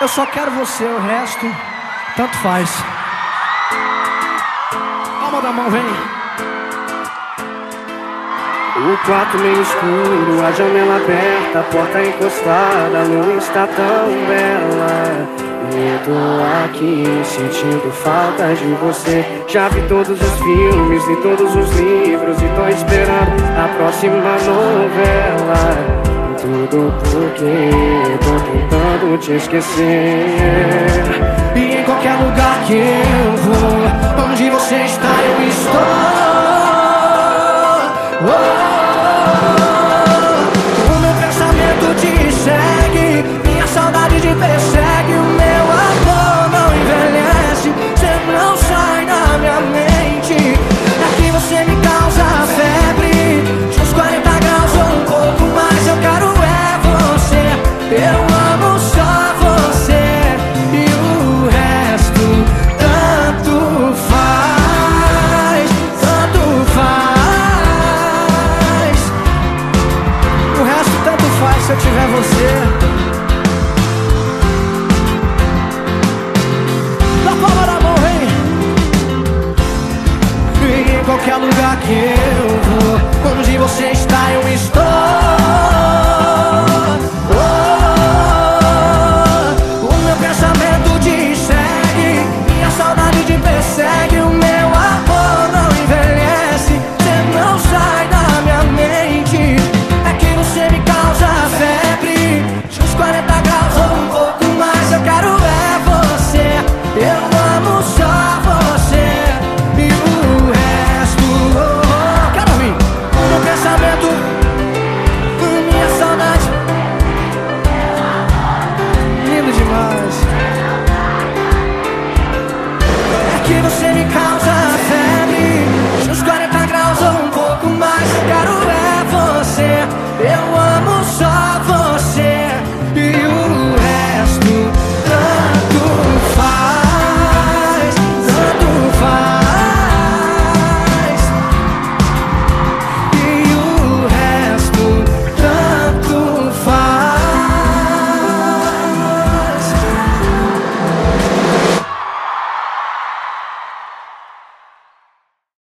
Eu só quero você, o resto, tanto faz. Palma da mão, vem. O quarto meio escuro, a janela aberta, a porta encostada, a lua está tão bela. Eu tô aqui sentindo falta de você. Já vi todos os filmes e todos os livros e tô esperando a próxima novela. Tudo porque tô tentando te esquecer. E em qualquer lugar que eu vou, onde você está, qualquer lugar que eu